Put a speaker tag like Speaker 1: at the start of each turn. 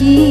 Speaker 1: janji.